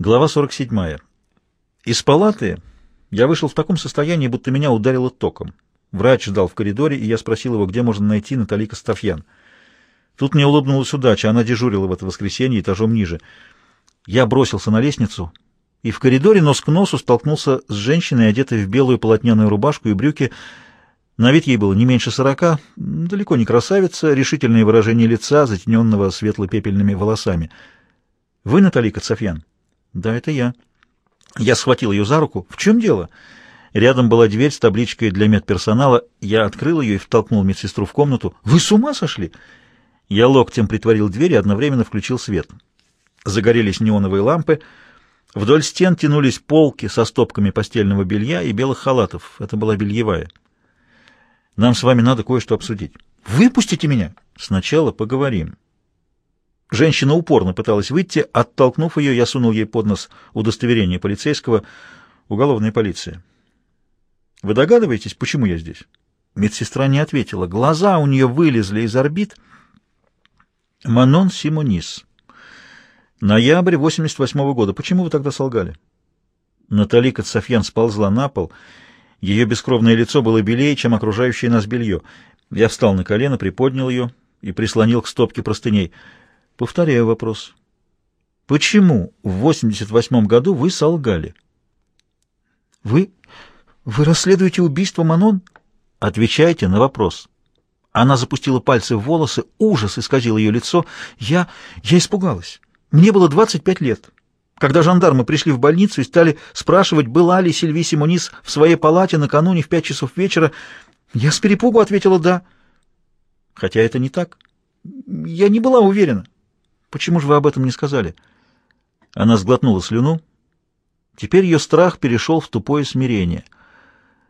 Глава 47. Из палаты я вышел в таком состоянии, будто меня ударило током. Врач ждал в коридоре, и я спросил его, где можно найти Натали Костафьян. Тут мне улыбнулась удача, она дежурила в это воскресенье этажом ниже. Я бросился на лестницу, и в коридоре нос к носу столкнулся с женщиной, одетой в белую полотняную рубашку и брюки. На вид ей было не меньше сорока, далеко не красавица, решительное выражение лица, затененного светло-пепельными волосами. «Вы Натали Костафьян?» «Да, это я». Я схватил ее за руку. «В чем дело?» Рядом была дверь с табличкой для медперсонала. Я открыл ее и втолкнул медсестру в комнату. «Вы с ума сошли?» Я локтем притворил дверь и одновременно включил свет. Загорелись неоновые лампы. Вдоль стен тянулись полки со стопками постельного белья и белых халатов. Это была бельевая. «Нам с вами надо кое-что обсудить». «Выпустите меня!» «Сначала поговорим». Женщина упорно пыталась выйти. Оттолкнув ее, я сунул ей под нос удостоверение полицейского. Уголовная полиция. «Вы догадываетесь, почему я здесь?» Медсестра не ответила. Глаза у нее вылезли из орбит. «Манон Симонис. Ноябрь 88 -го года. Почему вы тогда солгали?» Натали Кацафьян сползла на пол. Ее бескровное лицо было белее, чем окружающее нас белье. Я встал на колено, приподнял ее и прислонил к стопке простыней — Повторяю вопрос. Почему в 88 году вы солгали? Вы... вы расследуете убийство Манон? Отвечайте на вопрос. Она запустила пальцы в волосы, ужас исказил ее лицо. Я... я испугалась. Мне было 25 лет. Когда жандармы пришли в больницу и стали спрашивать, была ли Сильви Симонис в своей палате накануне в пять часов вечера, я с перепугу ответила «да». Хотя это не так. Я не была уверена. Почему же вы об этом не сказали?» Она сглотнула слюну. Теперь ее страх перешел в тупое смирение.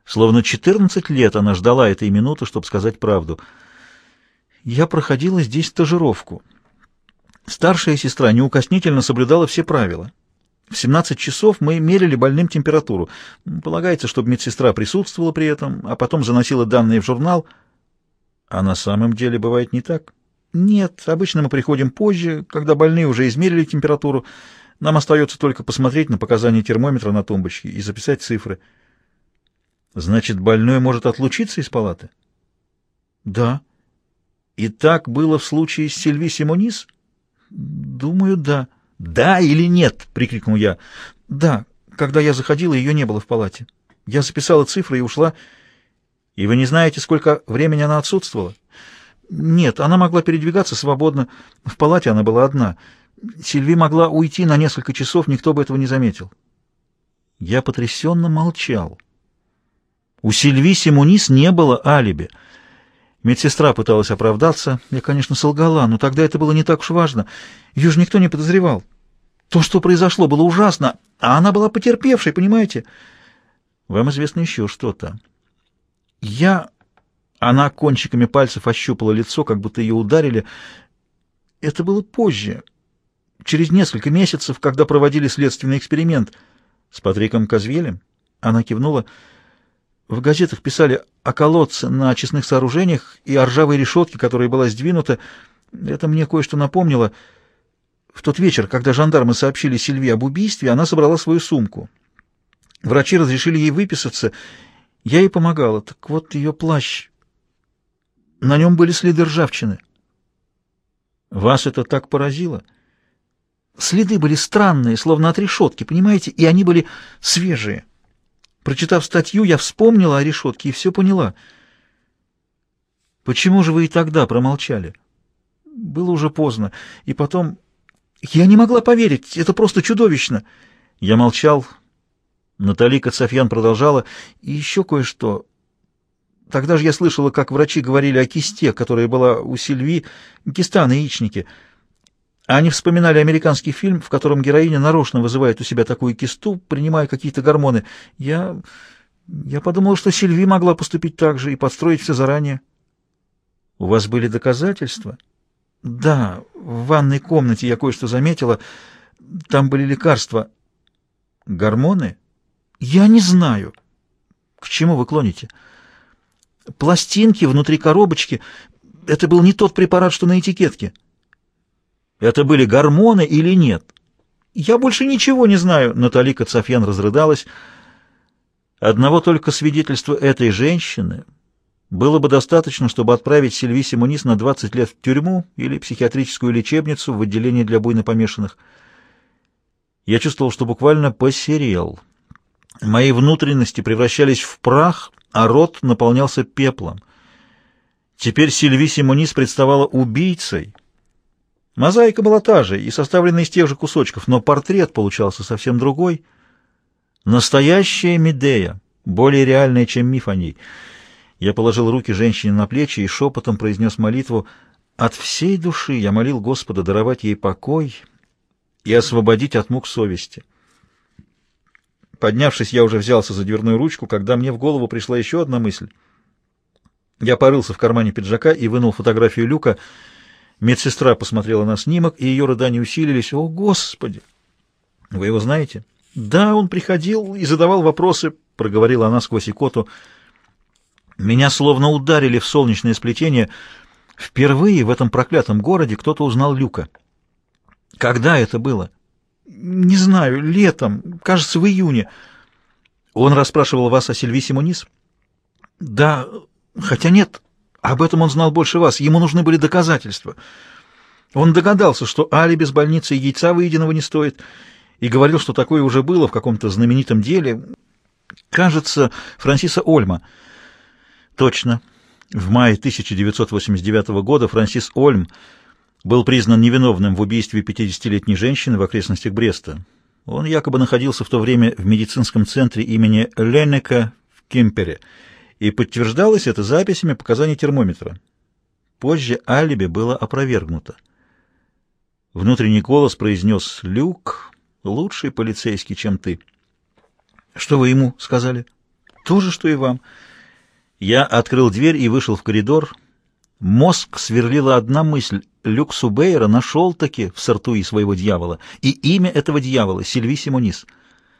Словно четырнадцать лет она ждала этой минуты, чтобы сказать правду. «Я проходила здесь стажировку. Старшая сестра неукоснительно соблюдала все правила. В 17 часов мы мерили больным температуру. Полагается, чтобы медсестра присутствовала при этом, а потом заносила данные в журнал. А на самом деле бывает не так». Нет, обычно мы приходим позже, когда больные уже измерили температуру. Нам остается только посмотреть на показания термометра на тумбочке и записать цифры. Значит, больной может отлучиться из палаты? Да. И так было в случае с Сильви Симонис? Думаю, да. Да или нет? прикрикнул я. Да. Когда я заходила, ее не было в палате. Я записала цифры и ушла. И вы не знаете, сколько времени она отсутствовала? Нет, она могла передвигаться свободно. В палате она была одна. Сильви могла уйти на несколько часов, никто бы этого не заметил. Я потрясенно молчал. У Сильви Симунис не было алиби. Медсестра пыталась оправдаться. Я, конечно, солгала, но тогда это было не так уж важно. Ее же никто не подозревал. То, что произошло, было ужасно, а она была потерпевшей, понимаете? Вам известно еще что-то. Я она кончиками пальцев ощупала лицо, как будто ее ударили. Это было позже, через несколько месяцев, когда проводили следственный эксперимент с Патриком Казвелем. Она кивнула. В газетах писали о колодце на очистных сооружениях и о ржавой решетке, которая была сдвинута. Это мне кое-что напомнило. В тот вечер, когда жандармы сообщили Сильви об убийстве, она собрала свою сумку. Врачи разрешили ей выписаться. Я ей помогала. Так вот ее плащ на нем были следы ржавчины. Вас это так поразило? Следы были странные, словно от решетки, понимаете, и они были свежие. Прочитав статью, я вспомнила о решетке и все поняла. Почему же вы и тогда промолчали? Было уже поздно. И потом... Я не могла поверить, это просто чудовищно. Я молчал. Натали Кацафьян продолжала. И еще кое-что. Тогда же я слышала, как врачи говорили о кисте, которая была у Сильви, киста на яичнике. Они вспоминали американский фильм, в котором героиня нарочно вызывает у себя такую кисту, принимая какие-то гормоны. Я... я подумала, что Сильви могла поступить так же и подстроить все заранее. У вас были доказательства? Да, в ванной комнате я кое-что заметила. Там были лекарства. Гормоны? Я не знаю. К чему вы клоните? — Пластинки внутри коробочки — это был не тот препарат, что на этикетке. Это были гормоны или нет? Я больше ничего не знаю!» Натали Кацафьян разрыдалась. Одного только свидетельства этой женщины было бы достаточно, чтобы отправить Сильвиси Мунис на 20 лет в тюрьму или психиатрическую лечебницу в отделение для буйно помешанных. Я чувствовал, что буквально посерел. Мои внутренности превращались в прах, а рот наполнялся пеплом. Теперь Сильвиси Мунис представала убийцей. Мозаика была та же и составлена из тех же кусочков, но портрет получался совсем другой. Настоящая Медея, более реальная, чем миф о ней. Я положил руки женщине на плечи и шепотом произнес молитву. От всей души я молил Господа даровать ей покой и освободить от мук совести. Поднявшись, я уже взялся за дверную ручку, когда мне в голову пришла еще одна мысль. Я порылся в кармане пиджака и вынул фотографию Люка. Медсестра посмотрела на снимок, и ее рыдания усилились. «О, Господи! Вы его знаете?» «Да, он приходил и задавал вопросы», — проговорила она сквозь икоту. «Меня словно ударили в солнечное сплетение. Впервые в этом проклятом городе кто-то узнал Люка». «Когда это было?» «Не знаю, летом, кажется, в июне». «Он расспрашивал вас о Сильвисе Мунис?» «Да, хотя нет, об этом он знал больше вас, ему нужны были доказательства». Он догадался, что алиби с больницы и яйца выеденного не стоит, и говорил, что такое уже было в каком-то знаменитом деле. Кажется, Франсиса Ольма. Точно. В мае 1989 года Франсис Ольм был признан невиновным в убийстве 50-летней женщины в окрестностях Бреста. Он якобы находился в то время в медицинском центре имени Леннека в Кемпере, и подтверждалось это записями показаний термометра. Позже алиби было опровергнуто. Внутренний голос произнес «Люк, лучший полицейский, чем ты». «Что вы ему сказали?» «То же, что и вам». Я открыл дверь и вышел в коридор. Мозг сверлила одна мысль. Люк Субейра нашел-таки в Сартуи своего дьявола, и имя этого дьявола — Сильви Симонис —